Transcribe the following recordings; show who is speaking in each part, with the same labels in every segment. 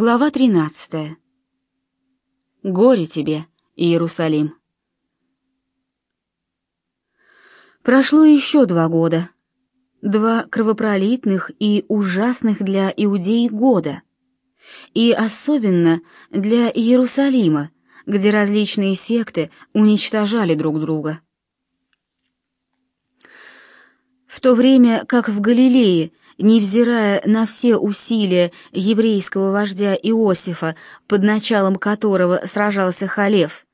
Speaker 1: Глава 13. Горе тебе, Иерусалим. Прошло еще два года. Два кровопролитных и ужасных для иудеи года. И особенно для Иерусалима, где различные секты уничтожали друг друга. В то время как в Галилее невзирая на все усилия еврейского вождя Иосифа, под началом которого сражался Халев,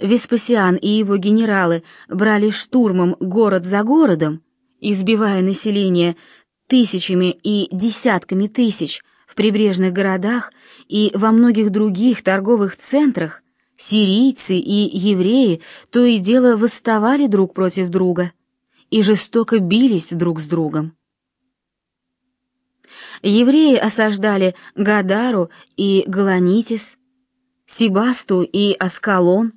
Speaker 1: Веспасиан и его генералы брали штурмом город за городом, избивая население тысячами и десятками тысяч в прибрежных городах и во многих других торговых центрах, сирийцы и евреи то и дело восставали друг против друга и жестоко бились друг с другом. Евреи осаждали Гадару и Галанитис, Сибасту и Аскалон,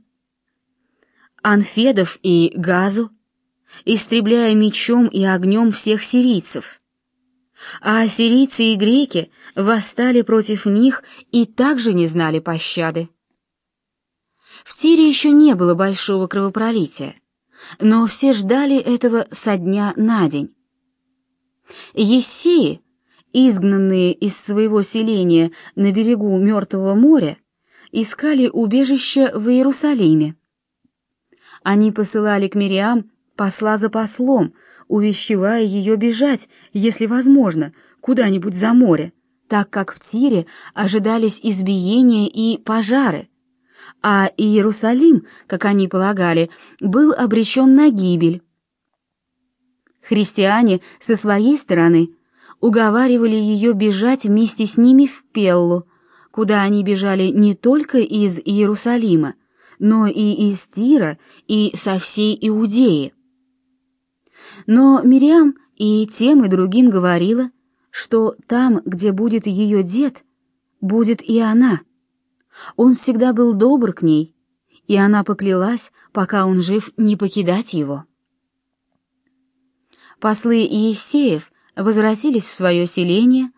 Speaker 1: Анфедов и Газу, истребляя мечом и огнем всех сирийцев. А сирийцы и греки восстали против них и также не знали пощады. В Тире еще не было большого кровопролития, но все ждали этого со дня на день. Ессеи, изгнанные из своего селения на берегу Мертвого моря, искали убежище в Иерусалиме. Они посылали к Мириам посла за послом, увещевая ее бежать, если возможно, куда-нибудь за море, так как в Тире ожидались избиения и пожары, а Иерусалим, как они полагали, был обречен на гибель. Христиане со своей стороны – уговаривали ее бежать вместе с ними в Пеллу, куда они бежали не только из Иерусалима, но и из Тира и со всей Иудеи. Но Мириам и тем и другим говорила, что там, где будет ее дед, будет и она. Он всегда был добр к ней, и она поклялась, пока он жив, не покидать его. Послы Иесеев возвратились в свое селение,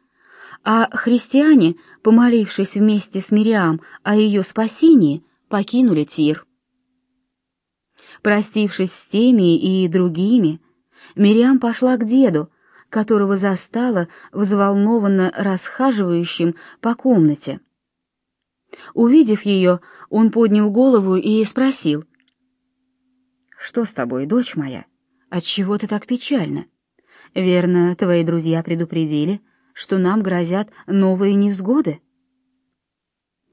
Speaker 1: а христиане, помолившись вместе с Мириам о ее спасении, покинули Тир. Простившись с теми и другими, Мириам пошла к деду, которого застала взволнованно расхаживающим по комнате. Увидев ее, он поднял голову и спросил: "Что с тобой, дочь моя? Отчего ты так печальна?" Верно, твои друзья предупредили, что нам грозят новые невзгоды.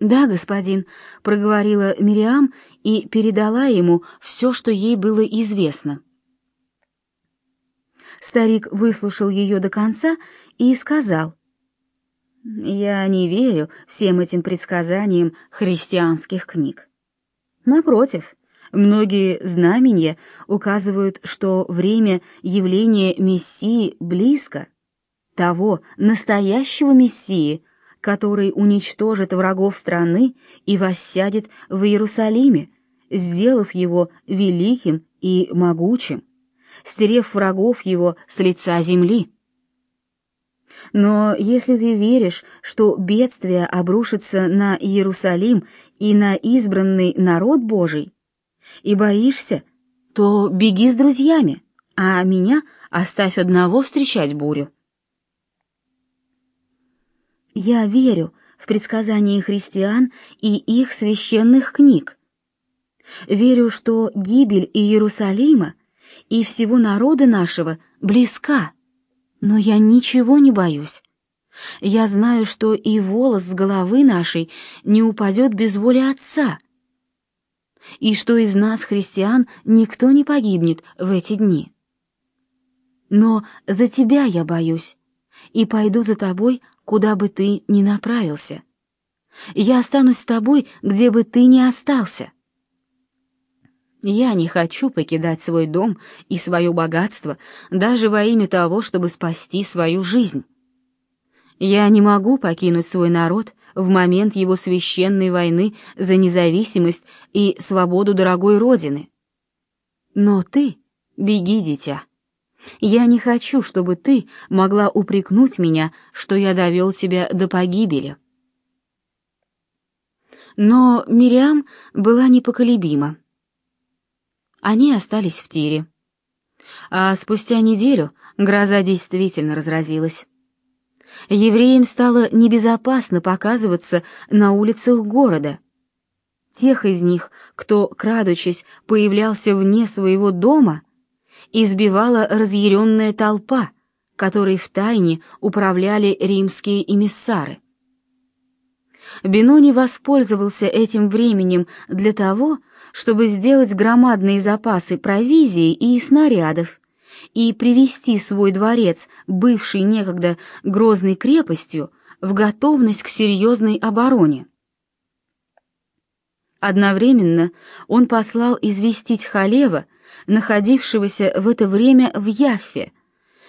Speaker 1: Да, господин, проговорила Мириам и передала ему все, что ей было известно. Старик выслушал ее до конца и сказал: "Я не верю всем этим предсказаниям христианских книг. Напротив, Многие знамения указывают, что время явления Мессии близко, того настоящего Мессии, который уничтожит врагов страны и воссядет в Иерусалиме, сделав его великим и могучим, стерев врагов его с лица земли. Но если ты веришь, что бедствие обрушится на Иерусалим и на избранный народ Божий, и боишься, то беги с друзьями, а меня оставь одного встречать бурю. Я верю в предсказания христиан и их священных книг. Верю, что гибель Иерусалима и всего народа нашего близка, но я ничего не боюсь. Я знаю, что и волос с головы нашей не упадет без воли Отца — и что из нас, христиан, никто не погибнет в эти дни. Но за тебя я боюсь, и пойду за тобой, куда бы ты ни направился. Я останусь с тобой, где бы ты ни остался. Я не хочу покидать свой дом и свое богатство даже во имя того, чтобы спасти свою жизнь. Я не могу покинуть свой народ в момент его священной войны за независимость и свободу дорогой родины. Но ты беги, дитя. Я не хочу, чтобы ты могла упрекнуть меня, что я довел тебя до погибели. Но Мириам была непоколебима. Они остались в тире. А спустя неделю гроза действительно разразилась. Евреям стало небезопасно показываться на улицах города. Тех из них, кто, крадучись, появлялся вне своего дома, избивала разъяренная толпа, которой втайне управляли римские эмиссары. Бенони воспользовался этим временем для того, чтобы сделать громадные запасы провизии и снарядов и привести свой дворец, бывший некогда грозной крепостью, в готовность к серьезной обороне. Одновременно он послал известить Халева, находившегося в это время в Яффе,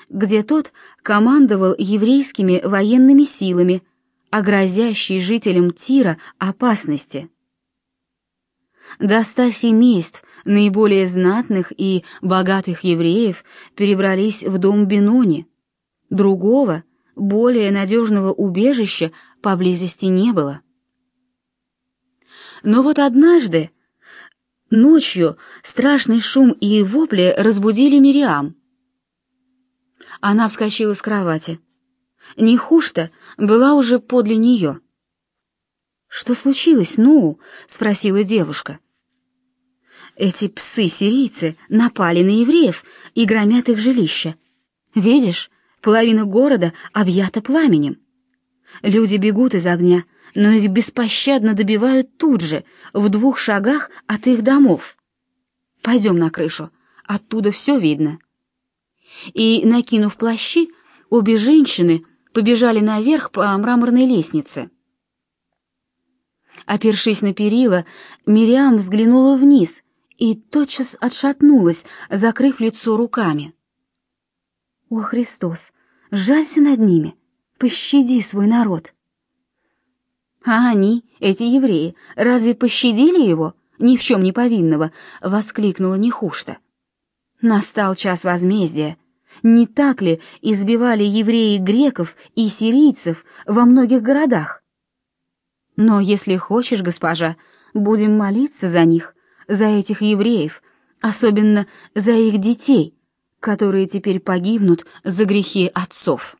Speaker 1: где тот командовал еврейскими военными силами, о грозящей жителям Тира опасности. До ста семейств наиболее знатных и богатых евреев перебрались в дом Бенони. Другого, более надежного убежища поблизости не было. Но вот однажды ночью страшный шум и вопли разбудили Мириам. Она вскочила с кровати. Нехушта была уже подле нее. «Что случилось, ну?» — спросила девушка. «Эти псы-сирийцы напали на евреев и громят их жилища. Видишь, половина города объята пламенем. Люди бегут из огня, но их беспощадно добивают тут же, в двух шагах от их домов. Пойдем на крышу, оттуда все видно». И, накинув плащи, обе женщины побежали наверх по мраморной лестнице. Опершись на перила, Мириам взглянула вниз и тотчас отшатнулась, закрыв лицо руками. «О, Христос, жалься над ними, пощади свой народ!» «А они, эти евреи, разве пощадили его, ни в чем не повинного?» — воскликнула Нехушта. «Настал час возмездия, не так ли избивали евреи греков и сирийцев во многих городах? Но если хочешь, госпожа, будем молиться за них, за этих евреев, особенно за их детей, которые теперь погибнут за грехи отцов.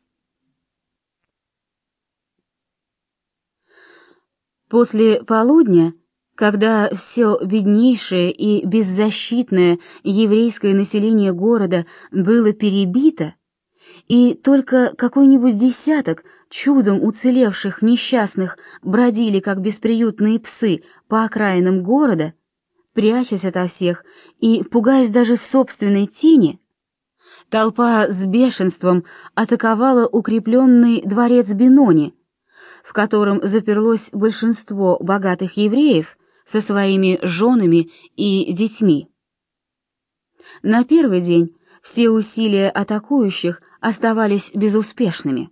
Speaker 1: После полудня когда все беднейшее и беззащитное еврейское население города было перебито, и только какой-нибудь десяток чудом уцелевших несчастных бродили, как бесприютные псы, по окраинам города, прячась ото всех и пугаясь даже собственной тени, толпа с бешенством атаковала укрепленный дворец Бенони, в котором заперлось большинство богатых евреев, со своими женами и детьми. На первый день все усилия атакующих оставались безуспешными.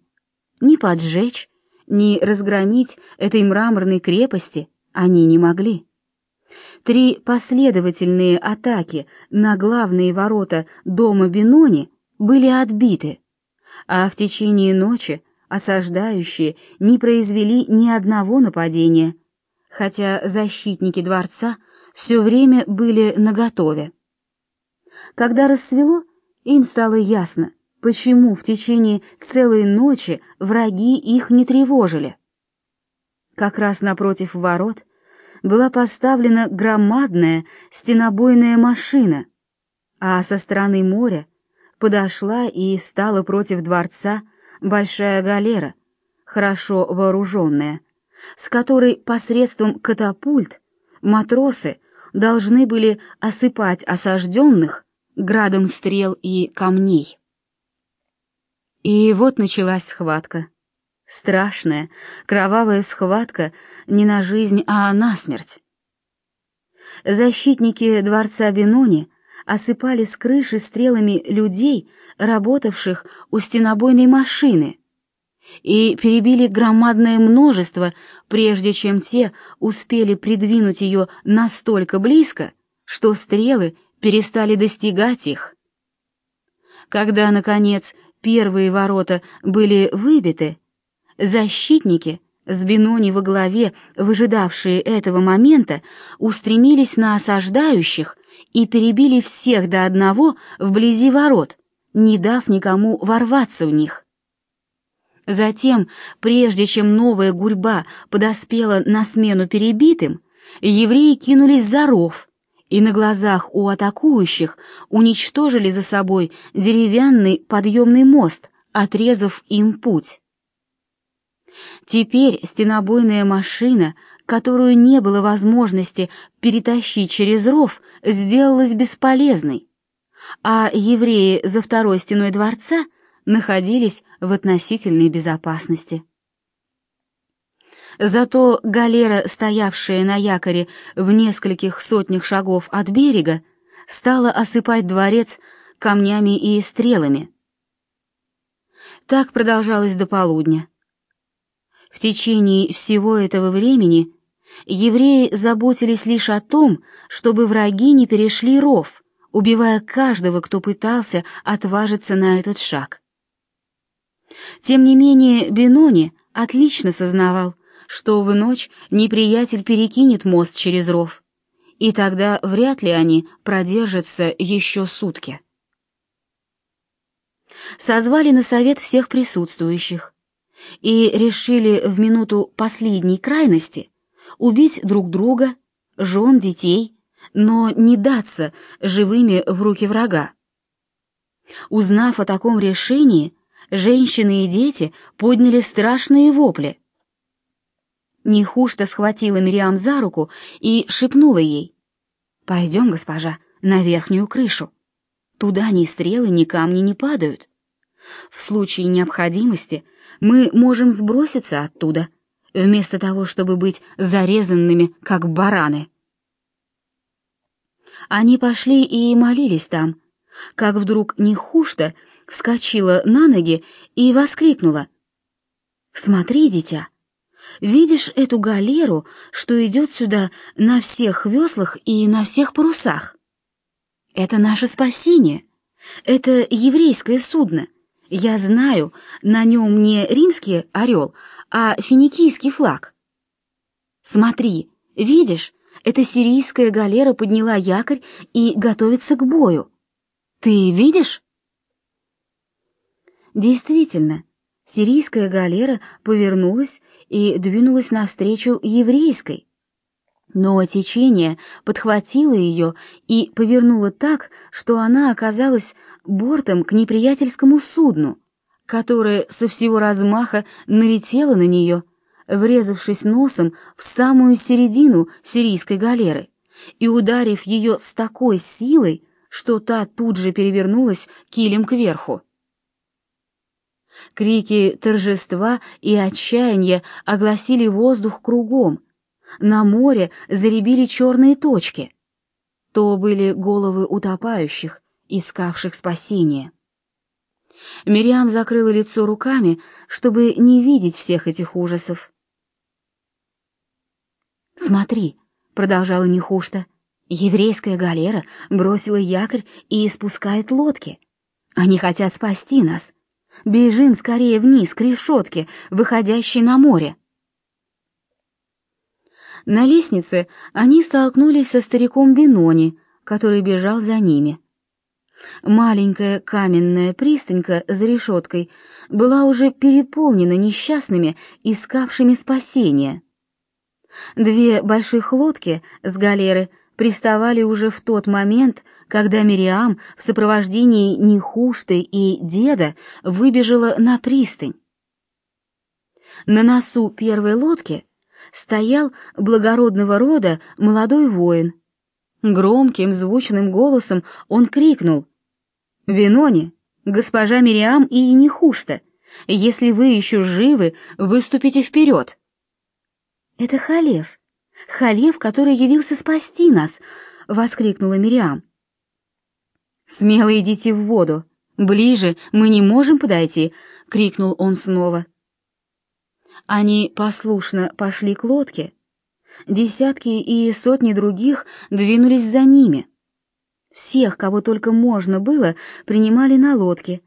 Speaker 1: Ни поджечь, ни разгромить этой мраморной крепости они не могли. Три последовательные атаки на главные ворота дома Бенони были отбиты, а в течение ночи осаждающие не произвели ни одного нападения, хотя защитники дворца все время были наготове. Когда рассвело, им стало ясно, почему в течение целой ночи враги их не тревожили. Как раз напротив ворот была поставлена громадная стенобойная машина, а со стороны моря подошла и стала против дворца большая галера, хорошо вооруженная, с которой посредством катапульт матросы должны были осыпать осажденных градом стрел и камней. И вот началась схватка. Страшная, кровавая схватка не на жизнь, а на смерть. Защитники дворца Бенони осыпали с крыши стрелами людей, работавших у стенобойной машины — и перебили громадное множество, прежде чем те успели придвинуть ее настолько близко, что стрелы перестали достигать их. Когда, наконец, первые ворота были выбиты, защитники с Бенони во главе, выжидавшие этого момента, устремились на осаждающих и перебили всех до одного вблизи ворот, не дав никому ворваться в них. Затем, прежде чем новая гурьба подоспела на смену перебитым, евреи кинулись за ров и на глазах у атакующих уничтожили за собой деревянный подъемный мост, отрезав им путь. Теперь стенобойная машина, которую не было возможности перетащить через ров, сделалась бесполезной, а евреи за второй стеной дворца находились в относительной безопасности. Зато галера, стоявшая на якоре в нескольких сотнях шагов от берега, стала осыпать дворец камнями и стрелами. Так продолжалось до полудня. В течение всего этого времени евреи заботились лишь о том, чтобы враги не перешли ров, убивая каждого, кто пытался отважиться на этот шаг. Тем не менее, Бенони отлично сознавал, что в ночь неприятель перекинет мост через ров, и тогда вряд ли они продержатся еще сутки. Созвали на совет всех присутствующих и решили в минуту последней крайности убить друг друга, жен, детей, но не даться живыми в руки врага. Узнав о таком решении, женщины и дети подняли страшные вопли. Нехушта схватила Мириам за руку и шепнула ей, «Пойдем, госпожа, на верхнюю крышу. Туда ни стрелы, ни камни не падают. В случае необходимости мы можем сброситься оттуда, вместо того, чтобы быть зарезанными, как бараны». Они пошли и молились там, как вдруг Нехушта вскочила на ноги и воскликнула. «Смотри, дитя, видишь эту галеру, что идет сюда на всех веслах и на всех парусах? Это наше спасение. Это еврейское судно. Я знаю, на нем не римский орел, а финикийский флаг. Смотри, видишь, эта сирийская галера подняла якорь и готовится к бою. Ты видишь? Действительно, сирийская галера повернулась и двинулась навстречу еврейской. Но течение подхватило ее и повернуло так, что она оказалась бортом к неприятельскому судну, которое со всего размаха налетело на нее, врезавшись носом в самую середину сирийской галеры и ударив ее с такой силой, что та тут же перевернулась килем кверху. Крики торжества и отчаяния огласили воздух кругом. На море заребили черные точки. То были головы утопающих, искавших спасения. Мириам закрыла лицо руками, чтобы не видеть всех этих ужасов. «Смотри», — продолжала Нехушта, — «еврейская галера бросила якорь и испускает лодки. Они хотят спасти нас. Бежим скорее вниз, к решетке, выходящей на море. На лестнице они столкнулись со стариком Бинони, который бежал за ними. Маленькая каменная пристанька за решеткой была уже переполнена несчастными, искавшими спасения. Две больших лодки с галеры приставали уже в тот момент, когда Мириам в сопровождении Нехушты и деда выбежала на пристань. На носу первой лодки стоял благородного рода молодой воин. Громким звучным голосом он крикнул «Винони, госпожа Мириам и Нехушта, если вы еще живы, выступите вперед!» «Это Халев, Халев, который явился спасти нас!» — воскликнула Мириам. «Смело идите в воду! Ближе мы не можем подойти!» — крикнул он снова. Они послушно пошли к лодке. Десятки и сотни других двинулись за ними. Всех, кого только можно было, принимали на лодке,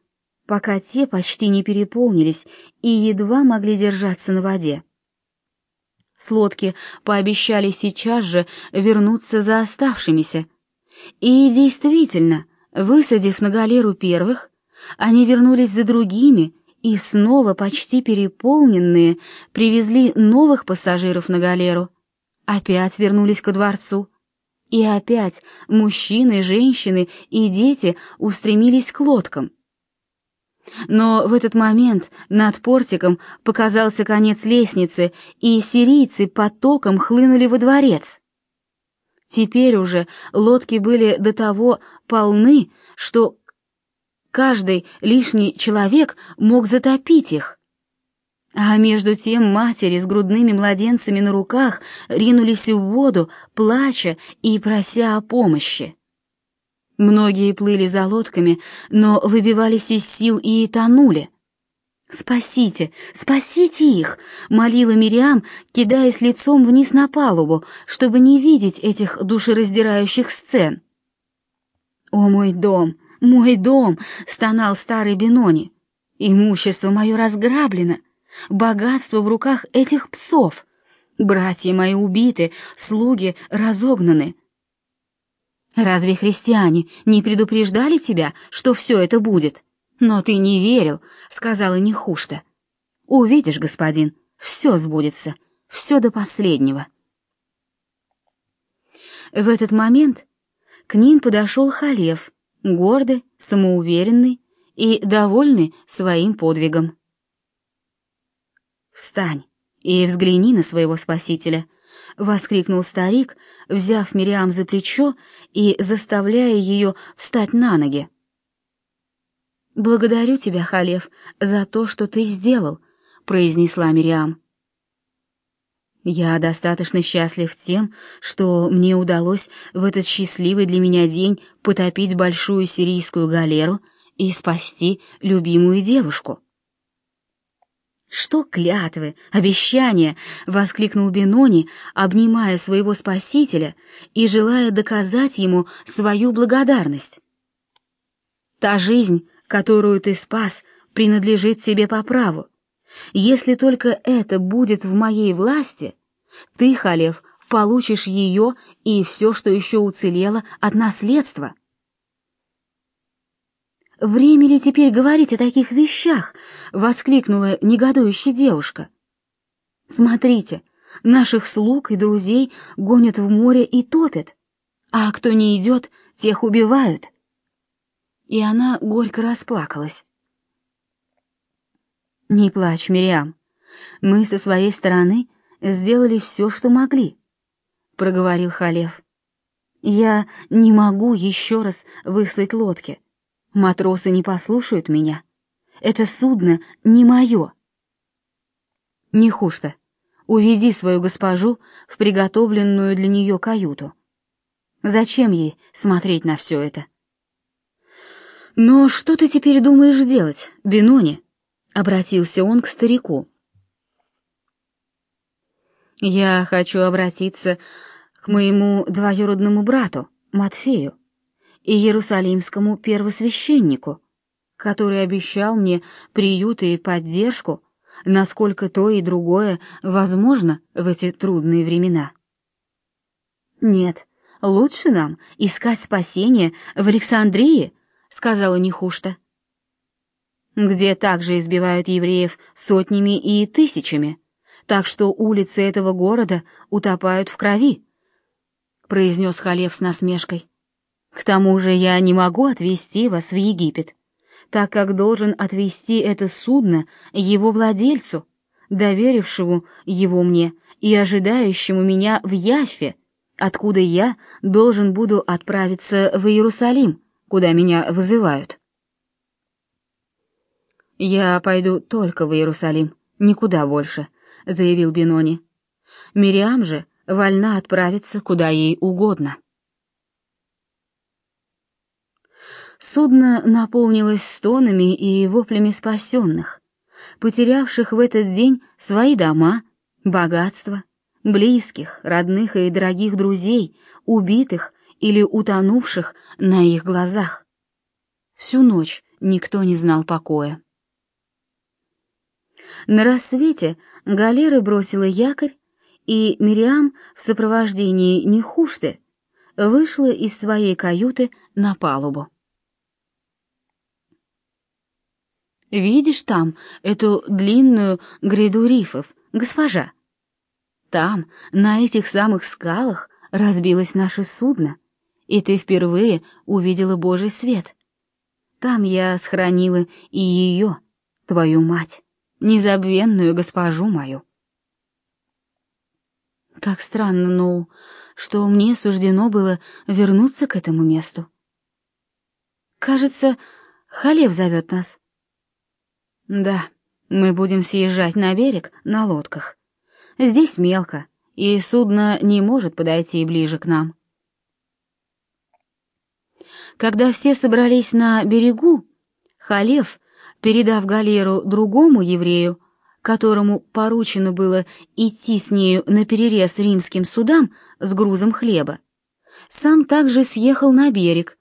Speaker 1: пока те почти не переполнились и едва могли держаться на воде. с лодки пообещали сейчас же вернуться за оставшимися. И действительно, высадив на галеру первых, они вернулись за другими и снова почти переполненные привезли новых пассажиров на галеру. Опять вернулись ко дворцу. И опять мужчины, женщины и дети устремились к лодкам. Но в этот момент над портиком показался конец лестницы, и сирийцы потоком хлынули во дворец. Теперь уже лодки были до того полны, что каждый лишний человек мог затопить их. А между тем матери с грудными младенцами на руках ринулись в воду, плача и прося о помощи. Многие плыли за лодками, но выбивались из сил и тонули. «Спасите! Спасите их!» — молила Мириам, кидаясь лицом вниз на палубу, чтобы не видеть этих душераздирающих сцен. «О, мой дом! Мой дом!» — стонал старый Бенони. «Имущество мое разграблено, богатство в руках этих псов, братья мои убиты, слуги разогнаны». Разве христиане не предупреждали тебя, что все это будет? Но ты не верил, сказала Нехушта. Увидишь, господин, все сбудется, все до последнего. В этот момент к ним подошел Халев, гордый, самоуверенный и довольный своим подвигом. «Встань и взгляни на своего спасителя», — воскликнул старик, взяв Мириам за плечо и заставляя ее встать на ноги. «Благодарю тебя, Халев, за то, что ты сделал», — произнесла Мириам. «Я достаточно счастлив тем, что мне удалось в этот счастливый для меня день потопить большую сирийскую галеру и спасти любимую девушку». «Что клятвы, обещания!» — воскликнул Бенони, обнимая своего спасителя и желая доказать ему свою благодарность. «Та жизнь, которую ты спас, принадлежит тебе по праву. Если только это будет в моей власти, ты, Халев, получишь ее и все, что еще уцелело от наследства». «Время ли теперь говорить о таких вещах?» — воскликнула негодующая девушка. «Смотрите, наших слуг и друзей гонят в море и топят, а кто не идет, тех убивают». И она горько расплакалась. «Не плачь, Мириам. Мы со своей стороны сделали все, что могли», — проговорил Халев. «Я не могу еще раз выслать лодки». Матросы не послушают меня. Это судно не мое. Не хуже. Уведи свою госпожу в приготовленную для нее каюту. Зачем ей смотреть на все это? Но что ты теперь думаешь делать, Бенони? Обратился он к старику. Я хочу обратиться к моему двоюродному брату, Матфею и иерусалимскому первосвященнику, который обещал мне приют и поддержку, насколько то и другое возможно в эти трудные времена. Нет, лучше нам искать спасение в Александрии, сказала Нехушта, где также избивают евреев сотнями и тысячами, так что улицы этого города утопают в крови, произнес Халев с насмешкой. К тому же я не могу отвезти вас в Египет, так как должен отвезти это судно его владельцу, доверившему его мне и ожидающему меня в Яффе, откуда я должен буду отправиться в Иерусалим, куда меня вызывают. «Я пойду только в Иерусалим, никуда больше», — заявил Бенони. «Мириам же вольна отправиться куда ей угодно». Судно наполнилось стонами и воплями спасенных, потерявших в этот день свои дома, богатство, близких, родных и дорогих друзей, убитых или утонувших на их глазах. Всю ночь никто не знал покоя. На рассвете галера бросила якорь и Мириам в сопровождении Нехушты вышла из своей каюты на палубу. «Видишь там эту длинную гряду рифов, госпожа? Там, на этих самых скалах, разбилось наше судно, и ты впервые увидела Божий свет. Там я схоронила и ее, твою мать, незабвенную госпожу мою». Как странно, ну, что мне суждено было вернуться к этому месту. Кажется, Халев зовет нас. Да, мы будем съезжать на берег на лодках. Здесь мелко, и судно не может подойти ближе к нам. Когда все собрались на берегу, Халев, передав галеру другому еврею, которому поручено было идти с нею на перерез римским судам с грузом хлеба, сам также съехал на берег,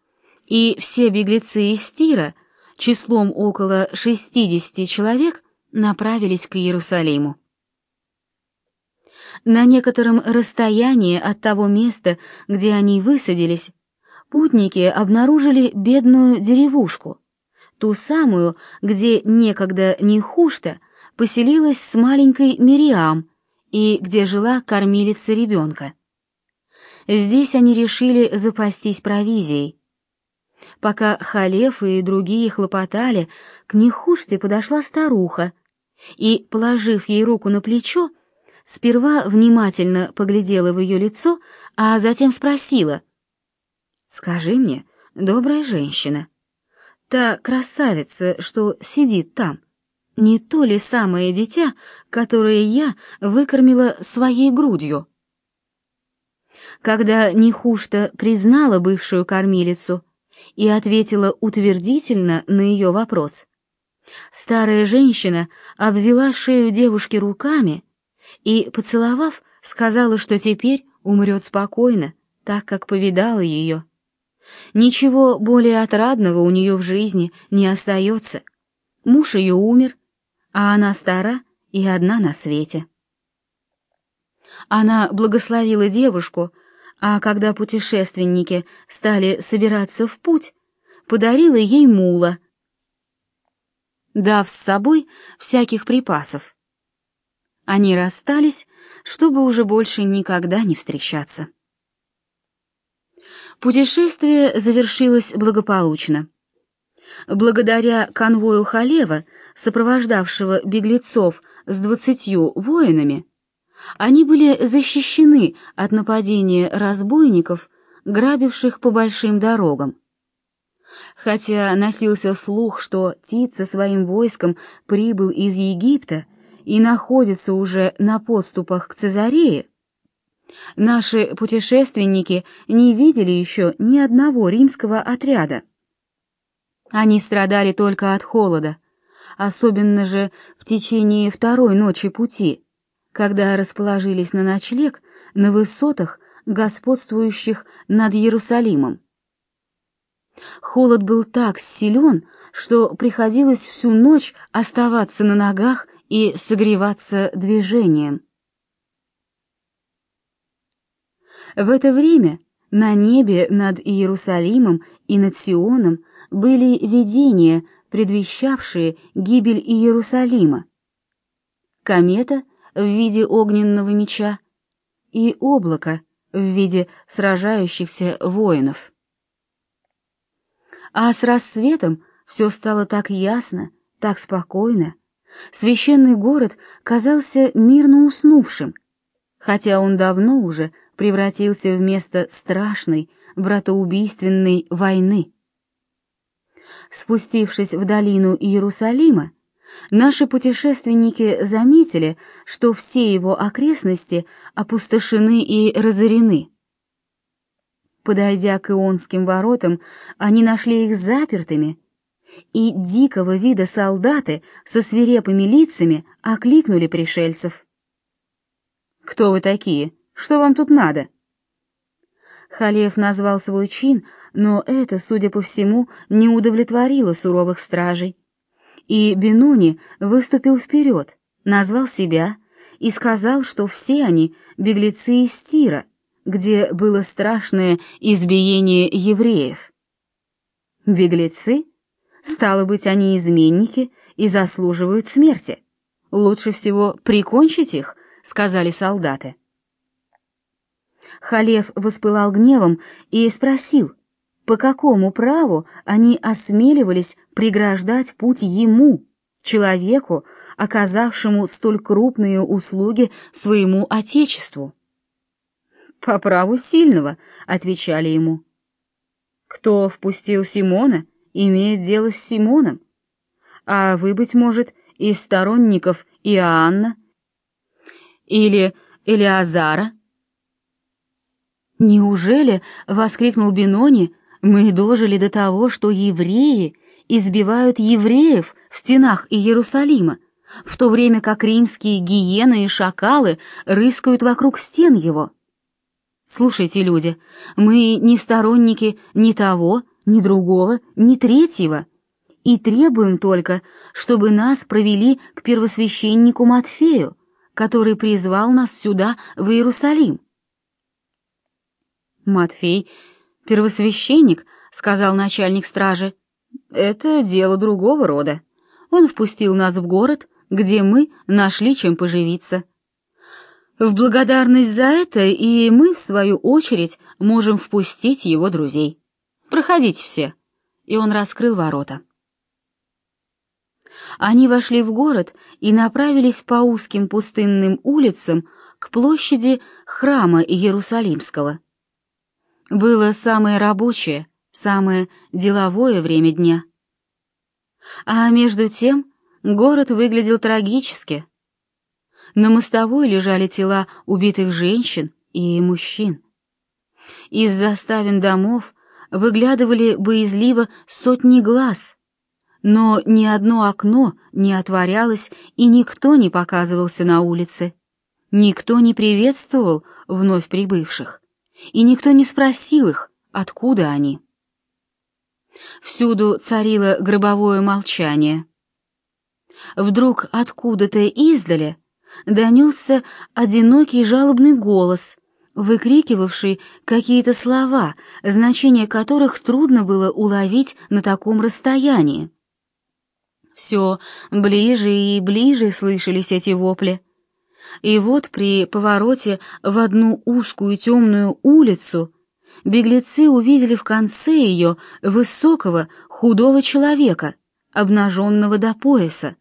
Speaker 1: и все беглецы из Тира, числом около 60 человек, направились к Иерусалиму. На некотором расстоянии от того места, где они высадились, путники обнаружили бедную деревушку, ту самую, где некогда Нехушта поселилась с маленькой Мириам и где жила кормилица ребенка. Здесь они решили запастись провизией. Пока Халев и другие хлопотали, к Нехуште подошла старуха и, положив ей руку на плечо, сперва внимательно поглядела в ее лицо, а затем спросила. «Скажи мне, добрая женщина, та красавица, что сидит там, не то ли самое дитя, которое я выкормила своей грудью? Когда Нехушта признала бывшую кормилицу и ответила утвердительно на ее вопрос, старая женщина обвела шею девушки руками и, поцеловав, сказала, что теперь умрет спокойно, так как повидала ее. Ничего более отрадного у нее в жизни не остается. Муж ее умер, а она стара и одна на свете. Она благословила девушку, а когда путешественники стали собираться в путь, подарила ей мула, дав с собой всяких припасов. Они расстались, чтобы уже больше никогда не встречаться. Путешествие завершилось благополучно. Благодаря конвою Халева сопровождавшего беглецов с двадцатью воинами, они были защищены от нападения разбойников, грабивших по большим дорогам. Хотя носился слух, что Тит со своим войском прибыл из Египта и находится уже на подступах к Цезарее, наши путешественники не видели еще ни одного римского отряда. Они страдали только от холода, особенно же в течение второй ночи пути, когда расположились на ночлег на высотах, господствующих над Иерусалимом. Холод был так силен, что приходилось всю ночь оставаться на ногах и согреваться движением. В это время на небе над Иерусалимом и над Сионом были видения предвещавшие гибель Иерусалима. Комета в виде огненного меча и облако в виде сражающихся воинов. А с рассветом все стало так ясно, так спокойно. Священный город казался мирно уснувшим, хотя он давно уже превратился в место страшной, братоубийственной войны. Спустившись в долину Иерусалима, наши путешественники заметили, что все его окрестности опустошены и разорены. Подойдя к Ионским воротам, они нашли их запертыми, и дикого вида солдаты со свирепыми лицами окликнули пришельцев. «Кто вы такие? Что вам тут надо?» Халев назвал свой чин, но это, судя по всему, не удовлетворило суровых стражей. И Бенуни выступил вперед, назвал себя и сказал, что все они беглецы из Тира, где было страшное избиение евреев. Беглецы? Стало быть, они изменники и заслуживают смерти. Лучше всего прикончить их, сказали солдаты. Халев воспылал гневом и спросил, по какому праву они осмеливались преграждать путь ему, человеку, оказавшему столь крупные услуги своему отечеству. «По праву сильного», — отвечали ему. «Кто впустил Симона, имеет дело с Симоном, а вы, быть может, из сторонников Иоанна или Элиазара?» «Неужели?» — воскликнул Бинони, — «мы дожили до того, что евреи избивают евреев в стенах Иерусалима, в то время как римские гиены и шакалы рыскают вокруг стен его». Слушайте, люди, мы не сторонники ни того, ни другого, ни третьего, и требуем только, чтобы нас провели к первосвященнику Матфею, который призвал нас сюда, в Иерусалим. Матфей, первосвященник, сказал начальник стражи. Это дело другого рода. Он впустил нас в город, где мы нашли чем поживиться. В благодарность за это и мы, в свою очередь, можем впустить его друзей. Проходите все. И он раскрыл ворота. Они вошли в город и направились по узким пустынным улицам к площади храма Иерусалимского. Было самое рабочее, самое деловое время дня. А между тем город выглядел трагически — на мостовой лежали тела убитых женщин и мужчин. Из заставин домов выглядывали боязливо сотни глаз, но ни одно окно не отворялось, и никто не показывался на улице. Никто не приветствовал вновь прибывших, и никто не спросил их, откуда они. Всюду царило гробовое молчание. Вдруг откуда-то издали донесся одинокий жалобный голос, выкрикивавший какие-то слова, значение которых трудно было уловить на таком расстоянии. Все ближе и ближе слышались эти вопли. И вот при повороте в одну узкую темную улицу беглецы увидели в конце ее высокого худого человека, обнаженного до пояса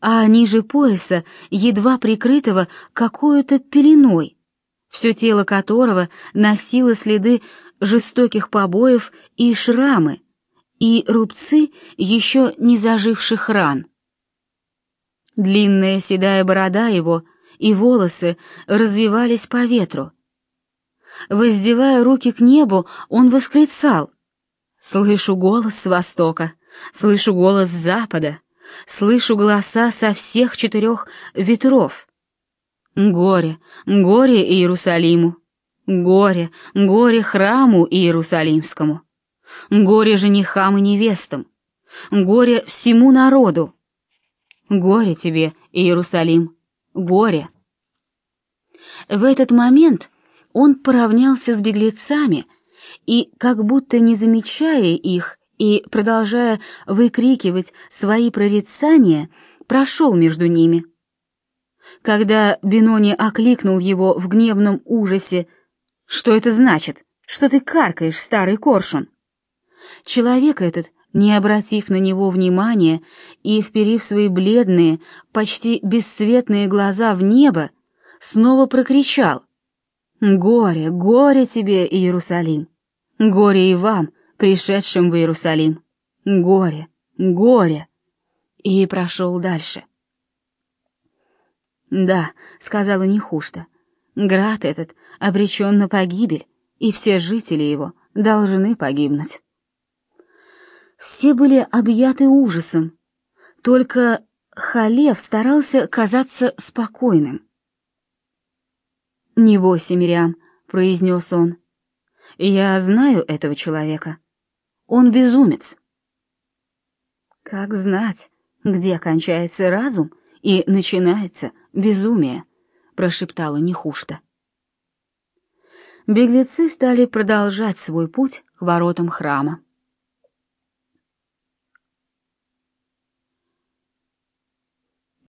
Speaker 1: а ниже пояса, едва прикрытого какой-то пеленой, все тело которого носило следы жестоких побоев и шрамы, и рубцы еще не заживших ран. Длинная седая борода его и волосы развивались по ветру. Воздевая руки к небу, он восклицал. «Слышу голос с востока, слышу голос с запада, слышу голоса со всех четырех ветров. Горе, горе Иерусалиму, горе, горе храму Иерусалимскому, горе женихам и невестам, горе всему народу. Горе тебе, Иерусалим, горе. В этот момент он поравнялся с беглецами и, как будто не замечая их, и, продолжая выкрикивать свои прорицания, прошел между ними. Когда Бенони окликнул его в гневном ужасе, «Что это значит? Что ты каркаешь, старый коршун?» Человек этот, не обратив на него внимания и вперив свои бледные, почти бесцветные глаза в небо, снова прокричал, «Горе, горе тебе, Иерусалим! Горе и вам, пришедшим в Иерусалим. Горе, горе!» И прошел дальше. «Да», — сказала Нехушта, — «град этот обречен на погибель, и все жители его должны погибнуть». Все были объяты ужасом, только Халев старался казаться спокойным. «Не бойся, Мириам», — произнес он, — «я знаю этого человека». Он безумец. Как знать, где кончается разум и начинается безумие, прошептала Нехушта. Беглецы стали продолжать свой путь к воротам храма.